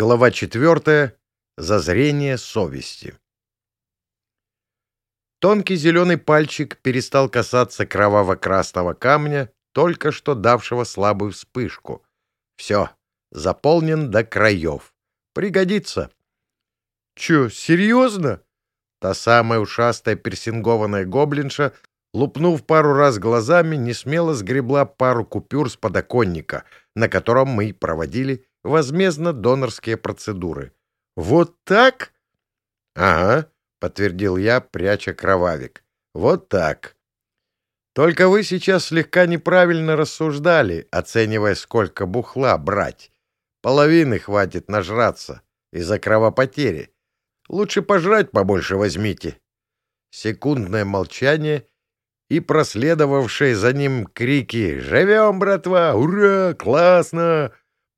Глава четвертая. Зазрение совести. Тонкий зеленый пальчик перестал касаться кроваво-красного камня, только что давшего слабую вспышку. Все, заполнен до краев. Пригодится. Че, серьезно? Та самая ушастая персингованная гоблинша, лупнув пару раз глазами, не смело сгребла пару купюр с подоконника, на котором мы проводили возмездно-донорские процедуры. «Вот так?» «Ага», — подтвердил я, пряча кровавик. «Вот так». Только вы сейчас слегка неправильно рассуждали, оценивая, сколько бухла брать. Половины хватит нажраться из-за кровопотери. Лучше пожрать побольше возьмите. Секундное молчание и проследовавшие за ним крики «Живем, братва! Ура! Классно!»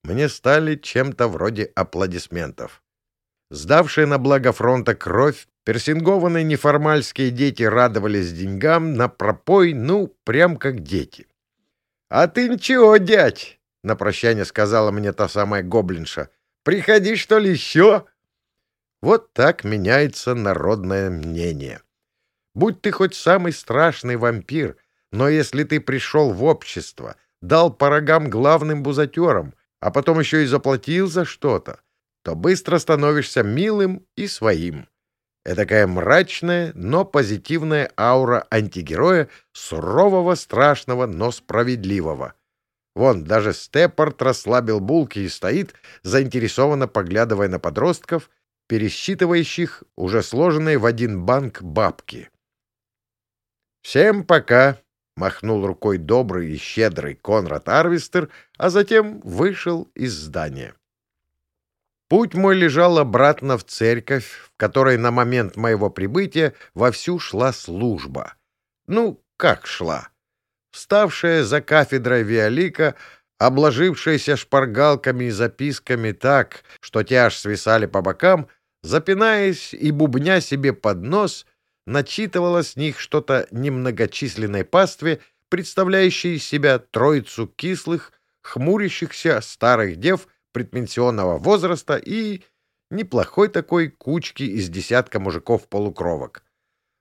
Мне стали чем-то вроде аплодисментов. Сдавшие на благо фронта кровь, персингованные неформальские дети радовались деньгам на пропой, ну, прям как дети. — А ты ничего, дядь! — на прощание сказала мне та самая гоблинша. — Приходи, что ли, еще? Вот так меняется народное мнение. Будь ты хоть самый страшный вампир, но если ты пришел в общество, дал по рогам главным бузатерам — а потом еще и заплатил за что-то, то быстро становишься милым и своим. Этакая мрачная, но позитивная аура антигероя, сурового, страшного, но справедливого. Вон, даже Степпорт расслабил булки и стоит, заинтересованно поглядывая на подростков, пересчитывающих уже сложенные в один банк бабки. «Всем пока!» — махнул рукой добрый и щедрый Конрад Арвистер, а затем вышел из здания. Путь мой лежал обратно в церковь, в которой на момент моего прибытия вовсю шла служба. Ну, как шла? Вставшая за кафедрой Виолика, обложившаяся шпаргалками и записками так, что те аж свисали по бокам, запинаясь и бубня себе под нос — начитывала с них что-то немногочисленной пастве, представляющей из себя троицу кислых, хмурящихся старых дев предпенсионного возраста и неплохой такой кучки из десятка мужиков-полукровок.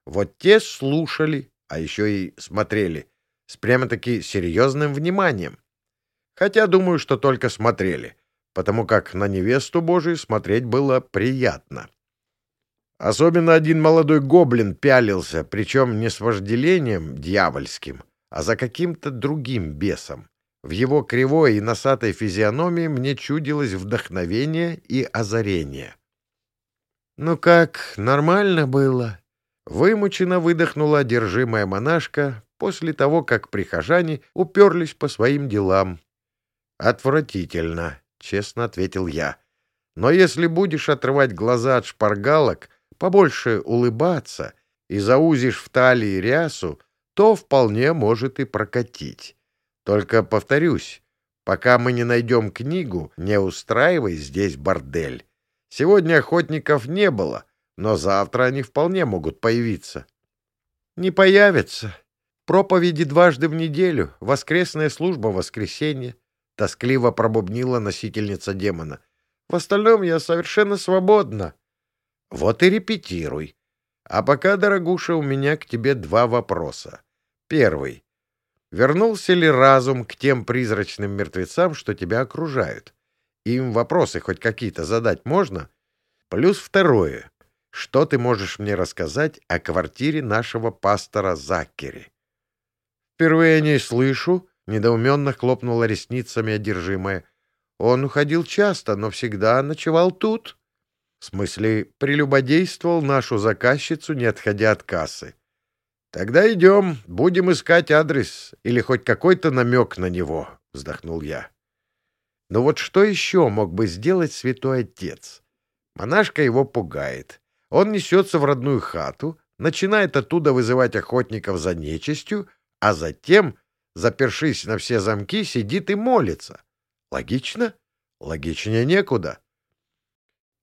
Вот те слушали, а еще и смотрели, с прямо-таки серьезным вниманием. Хотя думаю, что только смотрели, потому как на невесту Божию смотреть было приятно. Особенно один молодой гоблин пялился, причем не с вожделением дьявольским, а за каким-то другим бесом. В его кривой и носатой физиономии мне чудилось вдохновение и озарение. «Ну как, нормально было?» Вымученно выдохнула одержимая монашка после того, как прихожане уперлись по своим делам. «Отвратительно», — честно ответил я. «Но если будешь отрывать глаза от шпаргалок, побольше улыбаться и заузишь в талии рясу, то вполне может и прокатить. Только повторюсь, пока мы не найдем книгу, не устраивай здесь бордель. Сегодня охотников не было, но завтра они вполне могут появиться. Не появятся. Проповеди дважды в неделю, воскресная служба воскресенье, — тоскливо пробубнила носительница демона. В остальном я совершенно свободна. Вот и репетируй. А пока, дорогуша, у меня к тебе два вопроса. Первый. Вернулся ли разум к тем призрачным мертвецам, что тебя окружают? Им вопросы хоть какие-то задать можно? Плюс второе. Что ты можешь мне рассказать о квартире нашего пастора Заккери? Впервые о ней слышу, — недоуменно хлопнула ресницами одержимая. Он уходил часто, но всегда ночевал тут. — в смысле, прелюбодействовал нашу заказчицу, не отходя от кассы. «Тогда идем, будем искать адрес или хоть какой-то намек на него», — вздохнул я. Но вот что еще мог бы сделать святой отец? Монашка его пугает. Он несется в родную хату, начинает оттуда вызывать охотников за нечистью, а затем, запершись на все замки, сидит и молится. Логично? Логичнее некуда.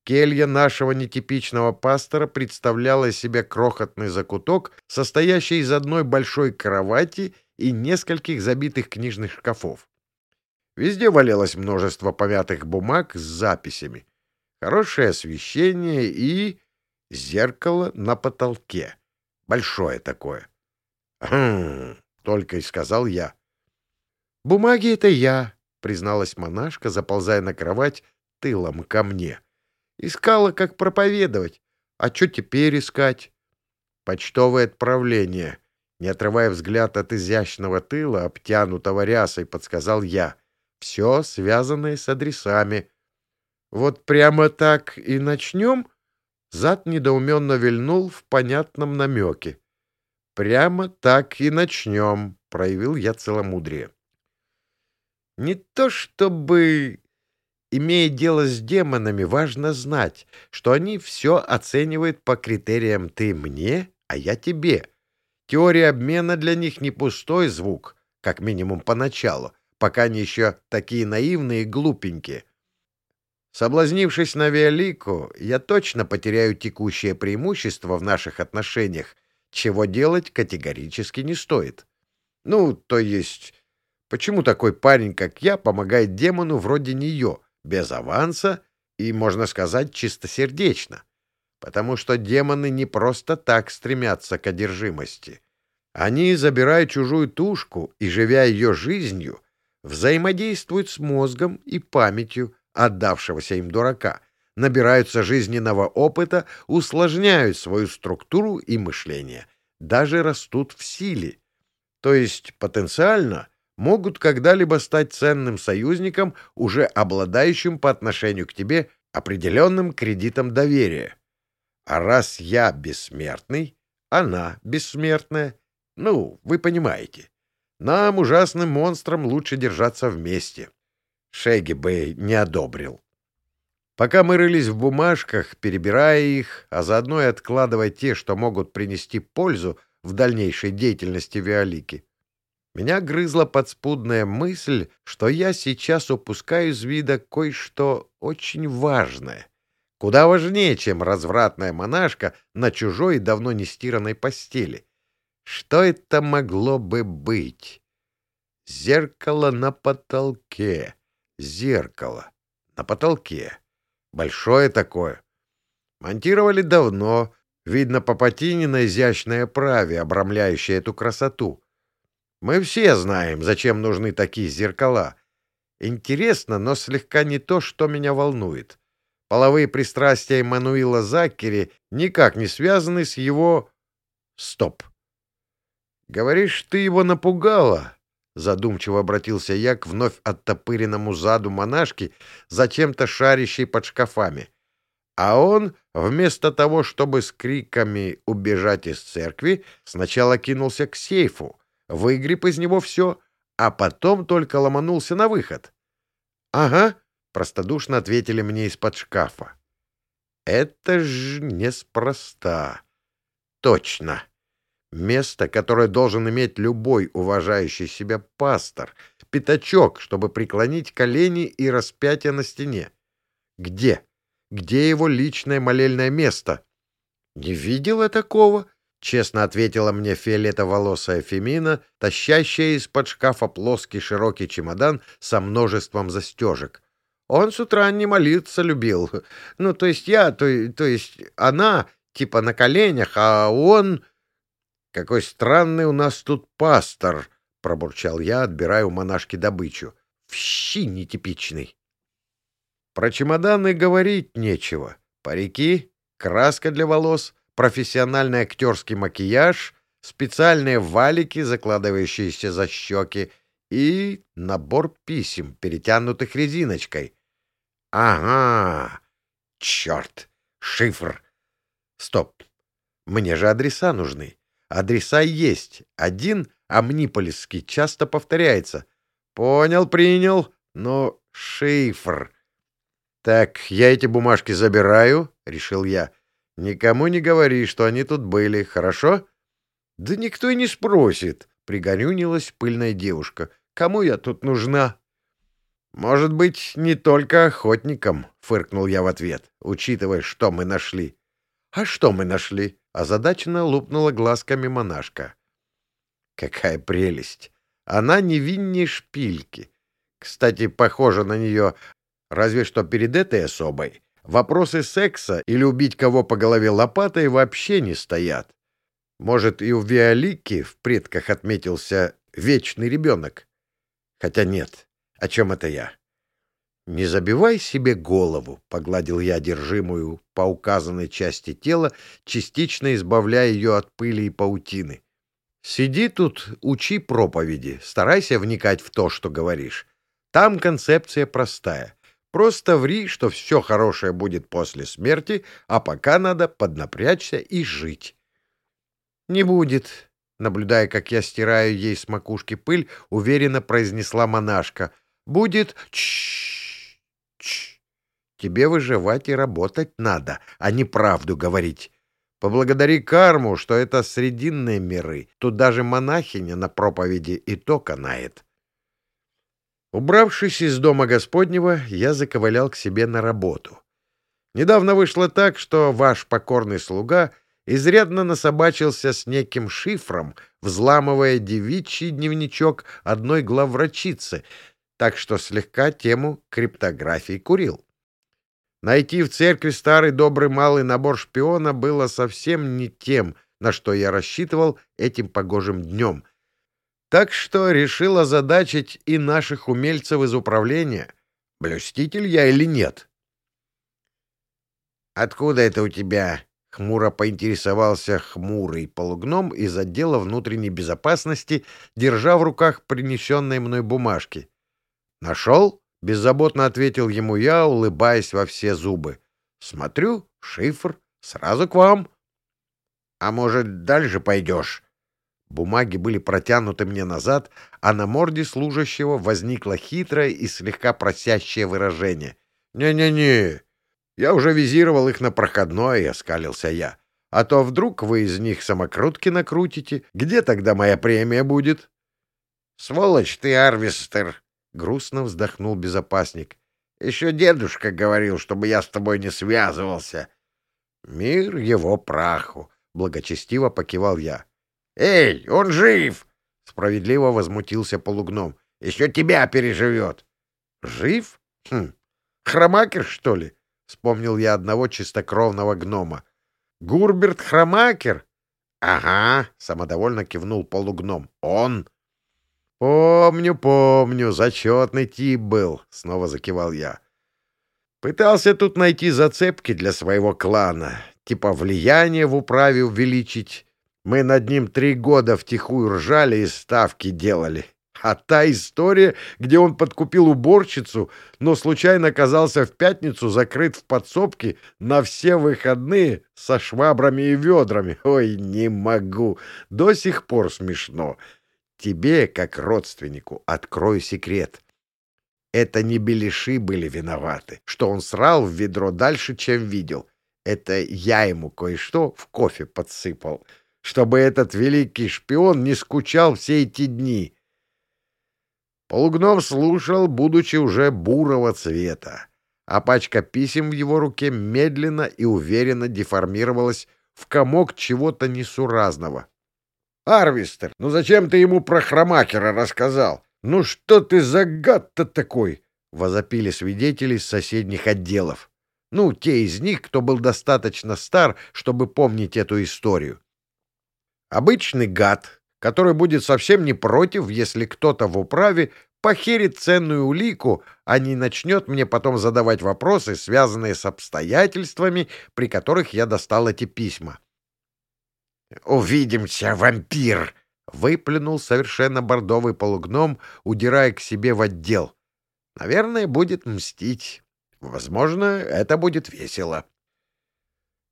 Келья нашего нетипичного пастора представляла из себя крохотный закуток, состоящий из одной большой кровати и нескольких забитых книжных шкафов. Везде валялось множество помятых бумаг с записями. хорошее освещение и зеркало на потолке. Большое такое. «Хм...» — только и сказал я. «Бумаги — это я», — призналась монашка, заползая на кровать тылом ко мне. «Искала, как проповедовать. А что теперь искать?» «Почтовое отправление», — не отрывая взгляд от изящного тыла, обтянутого рясой, подсказал я. «Все связанное с адресами». «Вот прямо так и начнем?» Зад недоуменно вильнул в понятном намеке. «Прямо так и начнем», — проявил я целомудрие. «Не то чтобы...» Имея дело с демонами, важно знать, что они все оценивают по критериям «ты мне, а я тебе». Теория обмена для них не пустой звук, как минимум поначалу, пока они еще такие наивные и глупенькие. Соблазнившись на Виолику, я точно потеряю текущее преимущество в наших отношениях, чего делать категорически не стоит. Ну, то есть, почему такой парень, как я, помогает демону вроде нее, без аванса и, можно сказать, чистосердечно? Потому что демоны не просто так стремятся к одержимости. Они, забирая чужую тушку и живя ее жизнью, взаимодействуют с мозгом и памятью, отдавшегося им дурака, набираются жизненного опыта, усложняют свою структуру и мышление, даже растут в силе. То есть потенциально могут когда-либо стать ценным союзником, уже обладающим по отношению к тебе определенным кредитом доверия. А раз я бессмертный, она бессмертная, ну, вы понимаете, нам, ужасным монстрам, лучше держаться вместе. Шеги бы не одобрил. Пока мы рылись в бумажках, перебирая их, а заодно и откладывая те, что могут принести пользу в дальнейшей деятельности Виолики, меня грызла подспудная мысль, что я сейчас упускаю из вида кое-что очень важное. Куда важнее, чем развратная монашка на чужой давно не стиранной постели. Что это могло бы быть? Зеркало на потолке зеркало на потолке. Большое такое. Монтировали давно. Видно по патине изящной оправе, обрамляющей эту красоту. Мы все знаем, зачем нужны такие зеркала. Интересно, но слегка не то, что меня волнует. Половые пристрастия Эммануила Заккери никак не связаны с его... Стоп. Говоришь, ты его напугала? Задумчиво обратился я к вновь оттопыренному заду монашки, зачем-то шарящей под шкафами. А он, вместо того, чтобы с криками убежать из церкви, сначала кинулся к сейфу, выгреб из него все, а потом только ломанулся на выход. — Ага, — простодушно ответили мне из-под шкафа. — Это ж неспроста. — Точно. Место, которое должен иметь любой уважающий себя пастор. Пятачок, чтобы преклонить колени и распятие на стене. Где? Где его личное молельное место? Не видела такого? Честно ответила мне фиолетоволосая Фемина, тащащая из-под шкафа плоский широкий чемодан со множеством застежек. Он с утра не молиться любил. Ну, то есть я, то, то есть она, типа на коленях, а он... Какой странный у нас тут пастор, — пробурчал я, отбирая у монашки добычу. В щи нетипичный. Про чемоданы говорить нечего. Парики, краска для волос, профессиональный актерский макияж, специальные валики, закладывающиеся за щеки, и набор писем, перетянутых резиночкой. Ага, черт, шифр. Стоп, мне же адреса нужны. Адреса есть. Один, амниполисский, часто повторяется. Понял, принял, но шифр. Так, я эти бумажки забираю, решил я. Никому не говори, что они тут были, хорошо? Да никто и не спросит, пригорюнилась пыльная девушка. Кому я тут нужна? Может быть, не только охотникам, фыркнул я в ответ, учитывая, что мы нашли. А что мы нашли? Озадаченно лупнула глазками монашка. Какая прелесть! Она невиннее шпильки. Кстати, похожа на нее, разве что перед этой особой вопросы секса или убить кого по голове лопатой вообще не стоят. Может, и у Виолики в предках отметился вечный ребенок? Хотя нет. О чем это я? «Не забивай себе голову», — погладил я одержимую по указанной части тела, частично избавляя ее от пыли и паутины. «Сиди тут, учи проповеди, старайся вникать в то, что говоришь. Там концепция простая. Просто ври, что все хорошее будет после смерти, а пока надо поднапрячься и жить». «Не будет», — наблюдая, как я стираю ей с макушки пыль, уверенно произнесла монашка. «Будет... Чш Чш. Тебе выживать и работать надо, а не правду говорить. Поблагодари карму, что это срединные миры. Тут даже монахиня на проповеди и то канает. Убравшись из дома Господнего, я заковылял к себе на работу. Недавно вышло так, что ваш покорный слуга изрядно насобачился с неким шифром, взламывая девичий дневничок одной главврачицы, так что слегка тему криптографии курил. Найти в церкви старый добрый малый набор шпиона было совсем не тем, на что я рассчитывал этим погожим днем. Так что решил озадачить и наших умельцев из управления. Блюститель я или нет? «Откуда это у тебя?» — хмуро поинтересовался хмурый полугном из отдела внутренней безопасности, держа в руках принесенные мной бумажки. «Нашел?» — беззаботно ответил ему я, улыбаясь во все зубы. «Смотрю, шифр, сразу к вам». «А может, дальше пойдешь?» Бумаги были протянуты мне назад, а на морде служащего возникло хитрое и слегка просящее выражение. «Не-не-не, я уже визировал их на проходной», — оскалился я. «А то вдруг вы из них самокрутки накрутите. Где тогда моя премия будет?» «Сволочь ты, Арвистер!» Грустно вздохнул безопасник. Еще дедушка говорил, чтобы я с тобой не связывался. Мир его праху, благочестиво покивал я. Эй, он жив! Справедливо возмутился полугном. Еще тебя переживет. Жив? Хм. Хромакер, что ли? Вспомнил я одного чистокровного гнома. Гурберт Хромакер? Ага, самодовольно кивнул полугном. Он. «Помню, помню, зачетный тип был», — снова закивал я. «Пытался тут найти зацепки для своего клана, типа влияние в управе увеличить. Мы над ним три года втихую ржали и ставки делали. А та история, где он подкупил уборщицу, но случайно оказался в пятницу закрыт в подсобке на все выходные со швабрами и ведрами. Ой, не могу. До сих пор смешно. Тебе, как родственнику, открою секрет. Это не беляши были виноваты, что он срал в ведро дальше, чем видел. Это я ему кое-что в кофе подсыпал, чтобы этот великий шпион не скучал все эти дни. Полугном слушал, будучи уже бурого цвета, а пачка писем в его руке медленно и уверенно деформировалась в комок чего-то несуразного. Арвистер, ну зачем ты ему про хромакера рассказал? Ну что ты за гад-то такой? Возопили свидетели из соседних отделов. Ну, те из них, кто был достаточно стар, чтобы помнить эту историю. Обычный гад, который будет совсем не против, если кто-то в управе похерит ценную улику, а не начнет мне потом задавать вопросы, связанные с обстоятельствами, при которых я достал эти письма. «Увидимся, вампир!» — выплюнул совершенно бордовый полугном, удирая к себе в отдел. «Наверное, будет мстить. Возможно, это будет весело».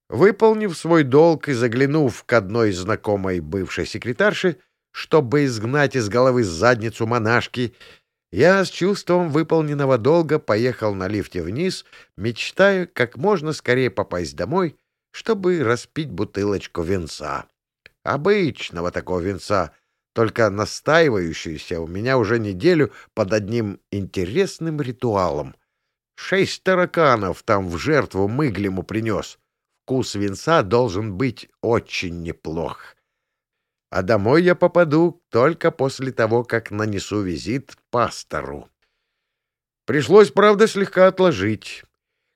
Выполнив свой долг и заглянув к одной знакомой бывшей секретарше, чтобы изгнать из головы задницу монашки, я с чувством выполненного долга поехал на лифте вниз, мечтая как можно скорее попасть домой чтобы распить бутылочку венца. Обычного такого венца, только настаивающуюся у меня уже неделю под одним интересным ритуалом. Шесть тараканов там в жертву мыглему принес. Вкус венца должен быть очень неплох. А домой я попаду только после того, как нанесу визит пастору. Пришлось, правда, слегка отложить.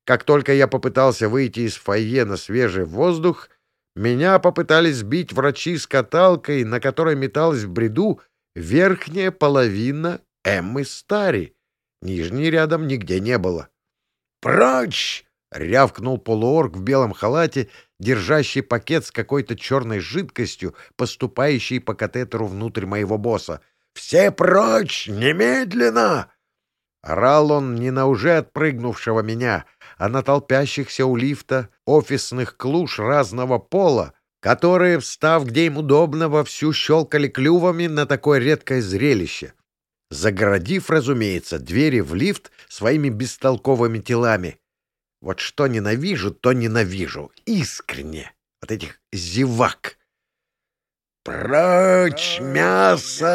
Как только я попытался выйти из фойе на свежий воздух, меня попытались сбить врачи с каталкой, на которой металась в бреду верхняя половина Эммы Стари. Нижней рядом нигде не было. «Прочь!» — рявкнул полуорг в белом халате, держащий пакет с какой-то черной жидкостью, поступающей по катетеру внутрь моего босса. «Все прочь! Немедленно!» Орал он не на уже отпрыгнувшего меня, а на толпящихся у лифта офисных клуш разного пола, которые, встав где им удобно, вовсю щелкали клювами на такое редкое зрелище, загородив, разумеется, двери в лифт своими бестолковыми телами. Вот что ненавижу, то ненавижу. Искренне. От этих зевак. «Прочь мясо!»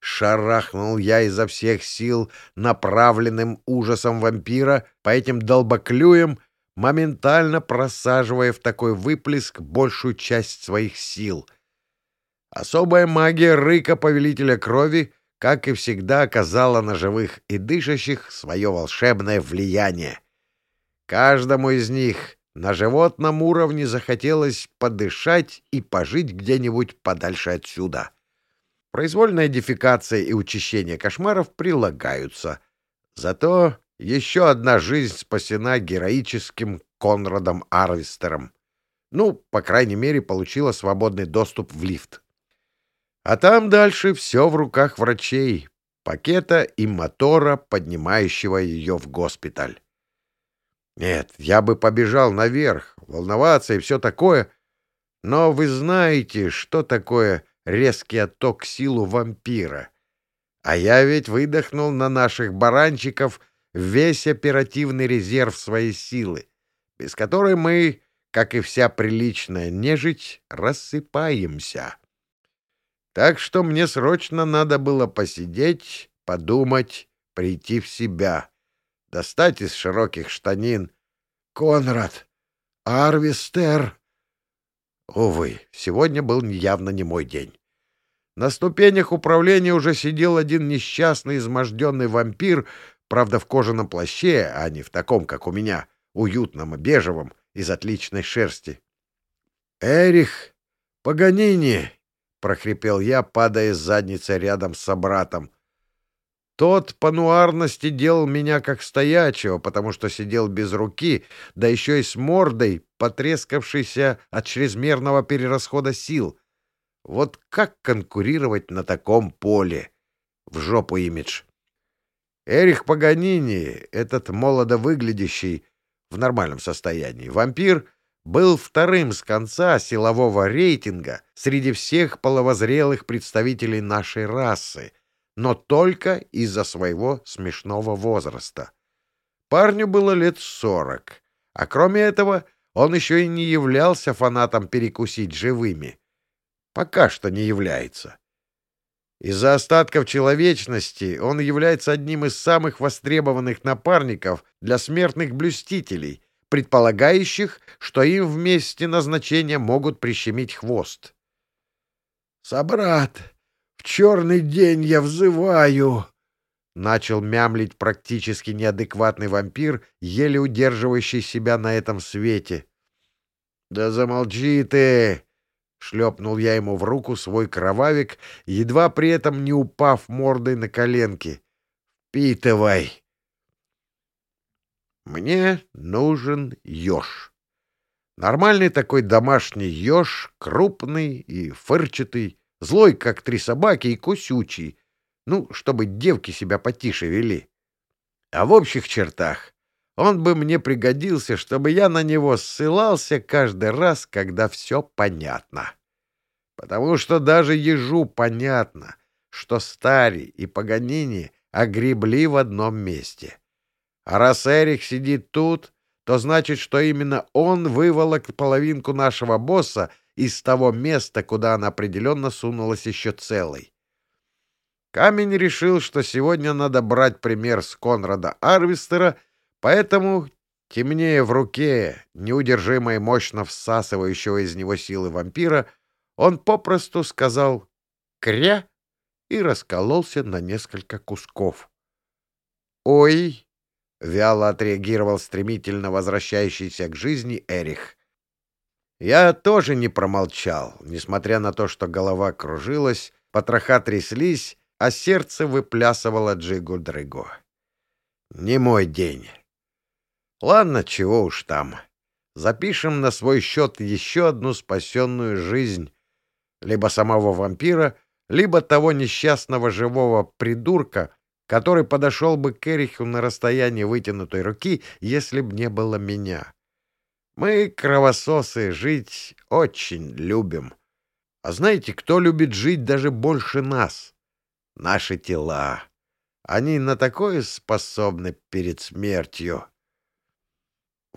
Шарахнул я изо всех сил направленным ужасом вампира по этим долбоклюям, моментально просаживая в такой выплеск большую часть своих сил. Особая магия рыка Повелителя Крови, как и всегда, оказала на живых и дышащих свое волшебное влияние. Каждому из них на животном уровне захотелось подышать и пожить где-нибудь подальше отсюда — Произвольная дефекация и учащение кошмаров прилагаются. Зато еще одна жизнь спасена героическим Конрадом Арвистером. Ну, по крайней мере, получила свободный доступ в лифт. А там дальше все в руках врачей, пакета и мотора, поднимающего ее в госпиталь. Нет, я бы побежал наверх, волноваться и все такое, но вы знаете, что такое резкий отток силу вампира. А я ведь выдохнул на наших баранчиков весь оперативный резерв своей силы, без которой мы, как и вся приличная нежить, рассыпаемся. Так что мне срочно надо было посидеть, подумать, прийти в себя, достать из широких штанин. «Конрад! Арвистер!» Увы, сегодня был явно не мой день. На ступенях управления уже сидел один несчастный изможденный вампир, правда, в кожаном плаще, а не в таком, как у меня, уютном и бежевом, из отличной шерсти. «Эрих! Паганини!» — прохрипел я, падая с задницы рядом с собратом. Тот по нуарности делал меня как стоячего, потому что сидел без руки, да еще и с мордой, потрескавшейся от чрезмерного перерасхода сил. Вот как конкурировать на таком поле? В жопу имидж. Эрих Паганини, этот молодо выглядящий в нормальном состоянии вампир, был вторым с конца силового рейтинга среди всех половозрелых представителей нашей расы — но только из-за своего смешного возраста. Парню было лет сорок, а кроме этого он еще и не являлся фанатом перекусить живыми. Пока что не является. Из-за остатков человечности он является одним из самых востребованных напарников для смертных блюстителей, предполагающих, что им вместе назначения могут прищемить хвост. «Собрат!» В черный день я взываю!» Начал мямлить практически неадекватный вампир, еле удерживающий себя на этом свете. «Да замолчи ты!» — шлепнул я ему в руку свой кровавик, едва при этом не упав мордой на коленки. «Впитывай!» Мне нужен еж. Нормальный такой домашний еж, крупный и фырчатый, Злой, как три собаки, и кусючий. Ну, чтобы девки себя потише вели. А в общих чертах он бы мне пригодился, чтобы я на него ссылался каждый раз, когда все понятно. Потому что даже ежу понятно, что Стари и Паганини огребли в одном месте. А раз Эрик сидит тут, то значит, что именно он выволок половинку нашего босса из того места, куда она определенно сунулась еще целой. Камень решил, что сегодня надо брать пример с Конрада Арвистера, поэтому, темнее в руке, неудержимо и мощно всасывающего из него силы вампира, он попросту сказал «кря» и раскололся на несколько кусков. «Ой!» — вяло отреагировал стремительно возвращающийся к жизни Эрих. Я тоже не промолчал, несмотря на то, что голова кружилась, потроха тряслись, а сердце выплясывало джигу-дрыгу. Не мой день. Ладно, чего уж там. Запишем на свой счет еще одну спасенную жизнь. Либо самого вампира, либо того несчастного живого придурка, который подошел бы к Эриху на расстоянии вытянутой руки, если б не было меня. Мы, кровососы, жить очень любим. А знаете, кто любит жить даже больше нас? Наши тела. Они на такое способны перед смертью.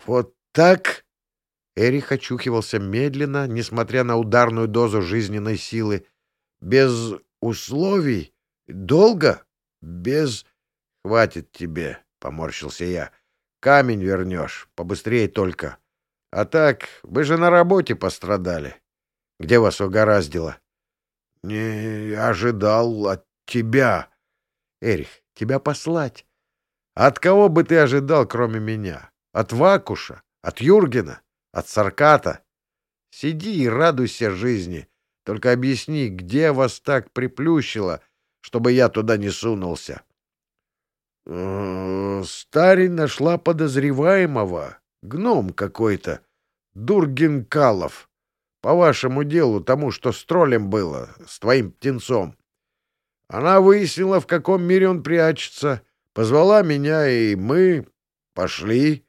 Вот так? Эрих очухивался медленно, несмотря на ударную дозу жизненной силы. Без условий? Долго? Без... Хватит тебе, — поморщился я. Камень вернешь, побыстрее только. А так, вы же на работе пострадали. Где вас угораздило? — Не ожидал от тебя. — Эрих, тебя послать. От кого бы ты ожидал, кроме меня? От Вакуша? От Юргена? От Сарката? Сиди и радуйся жизни. Только объясни, где вас так приплющило, чтобы я туда не сунулся. Э, Старень нашла подозреваемого. Гном какой-то. Дургин Калов. По вашему делу, тому, что с троллем было, с твоим птенцом. Она выяснила, в каком мире он прячется, позвала меня, и мы пошли.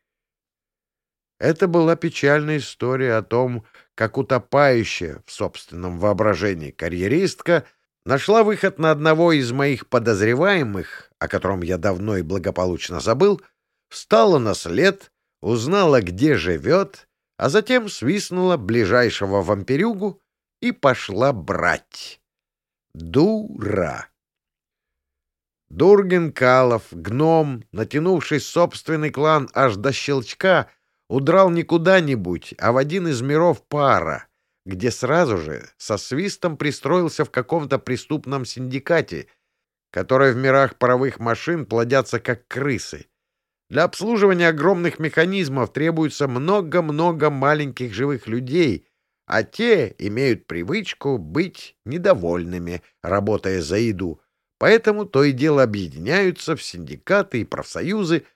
Это была печальная история о том, как утопающая в собственном воображении карьеристка нашла выход на одного из моих подозреваемых, о котором я давно и благополучно забыл, встала на след, узнала, где живет а затем свистнула ближайшего вампирюгу и пошла брать. Дура! Дурген Калов, гном, натянувший собственный клан аж до щелчка, удрал не куда-нибудь, а в один из миров пара, где сразу же со свистом пристроился в каком-то преступном синдикате, который в мирах паровых машин плодятся как крысы — для обслуживания огромных механизмов требуется много-много маленьких живых людей, а те имеют привычку быть недовольными, работая за еду. Поэтому то и дело объединяются в синдикаты и профсоюзы,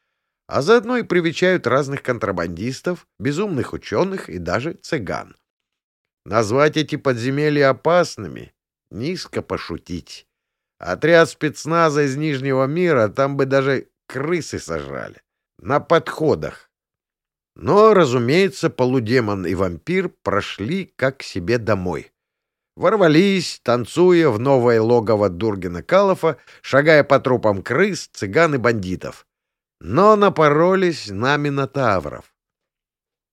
а заодно и привечают разных контрабандистов, безумных ученых и даже цыган. Назвать эти подземелья опасными — низко пошутить. Отряд спецназа из Нижнего мира там бы даже крысы сожрали на подходах. Но, разумеется, полудемон и вампир прошли как себе домой. Ворвались, танцуя в новое логово Дургина Калофа, шагая по трупам крыс, цыган и бандитов. Но напоролись на минотавров.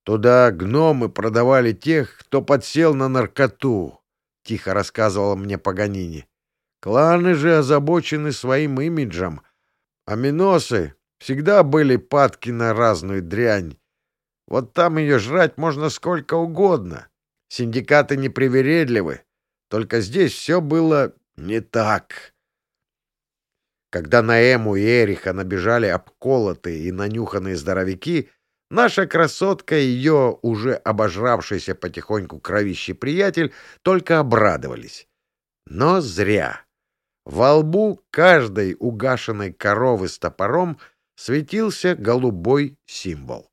Туда гномы продавали тех, кто подсел на наркоту, — тихо рассказывала мне Паганини. Кланы же озабочены своим имиджем, а миносы Всегда были падки на разную дрянь. Вот там ее жрать можно сколько угодно. Синдикаты непривередливы. Только здесь все было не так. Когда на Эму и Эриха набежали обколотые и нанюханные здоровяки, наша красотка и ее уже обожравшийся потихоньку кровищий приятель только обрадовались. Но зря. Во лбу каждой угашенной коровы с топором — светился голубой символ.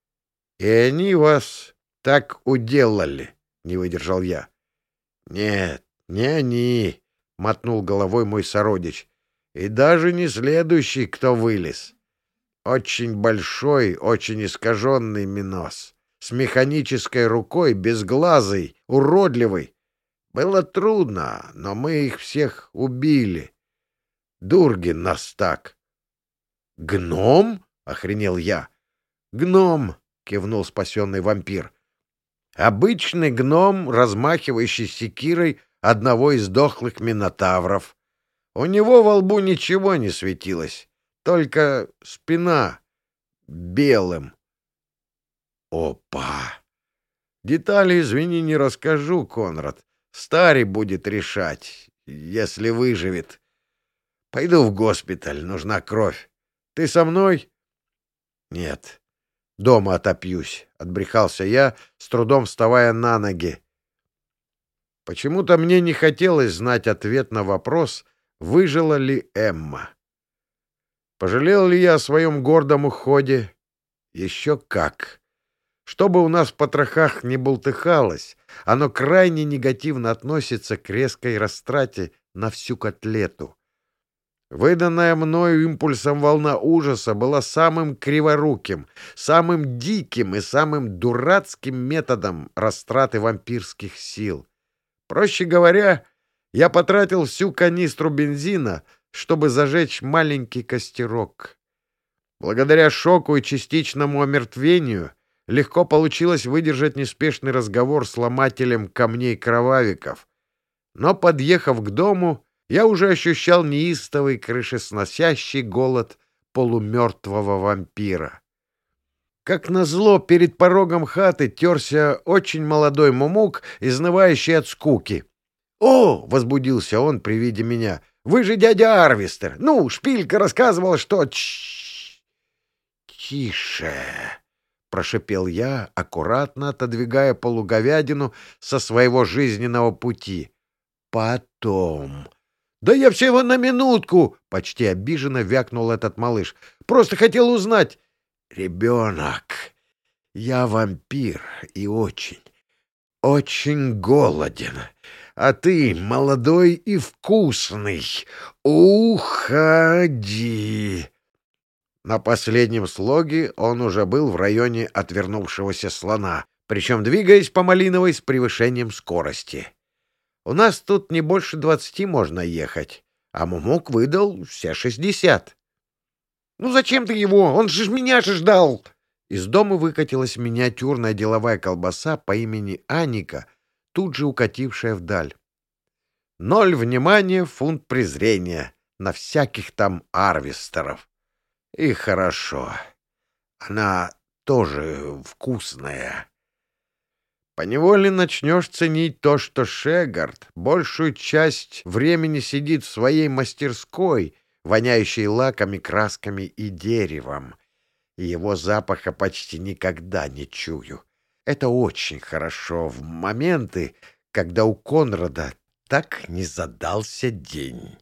— И они вас так уделали, — не выдержал я. — Нет, не они, — мотнул головой мой сородич, — и даже не следующий, кто вылез. Очень большой, очень искаженный минос, с механической рукой, безглазый, уродливый. Было трудно, но мы их всех убили. Дургин нас так. «Гном?» — охренел я. «Гном!» — кивнул спасенный вампир. «Обычный гном, размахивающий секирой одного из дохлых минотавров. У него во лбу ничего не светилось, только спина белым». «Опа!» «Детали, извини, не расскажу, Конрад. Старый будет решать, если выживет. Пойду в госпиталь, нужна кровь. Ты со мной? Нет. Дома отопьюсь, — отбрехался я, с трудом вставая на ноги. Почему-то мне не хотелось знать ответ на вопрос, выжила ли Эмма. Пожалел ли я о своем гордом уходе? Еще как. Чтобы у нас в потрохах не болтыхалось, оно крайне негативно относится к резкой растрате на всю котлету. Выданная мною импульсом волна ужаса была самым криворуким, самым диким и самым дурацким методом растраты вампирских сил. Проще говоря, я потратил всю канистру бензина, чтобы зажечь маленький костерок. Благодаря шоку и частичному омертвению легко получилось выдержать неспешный разговор с ломателем камней кровавиков. Но, подъехав к дому, я уже ощущал неистовый крышесносящий голод полумертвого вампира. Как назло, перед порогом хаты терся очень молодой мумук, изнывающий от скуки. «О!» — возбудился он при виде меня. «Вы же дядя Арвистер! Ну, шпилька рассказывала, что...» «Тише!» — прошипел я, аккуратно отодвигая полуговядину со своего жизненного пути. «Потом...» «Да я всего на минутку!» — почти обиженно вякнул этот малыш. «Просто хотел узнать...» «Ребенок, я вампир и очень, очень голоден, а ты молодой и вкусный. Уходи!» На последнем слоге он уже был в районе отвернувшегося слона, причем двигаясь по Малиновой с превышением скорости. У нас тут не больше двадцати можно ехать, а Мумук выдал все шестьдесят. — Ну зачем ты его? Он же меня же ждал! Из дома выкатилась миниатюрная деловая колбаса по имени Аника, тут же укатившая вдаль. Ноль внимания, фунт презрения на всяких там арвестеров. И хорошо. Она тоже вкусная. Поневоле начнешь ценить то, что Шегард большую часть времени сидит в своей мастерской, воняющей лаками, красками и деревом. Его запаха почти никогда не чую. Это очень хорошо в моменты, когда у Конрада так не задался день.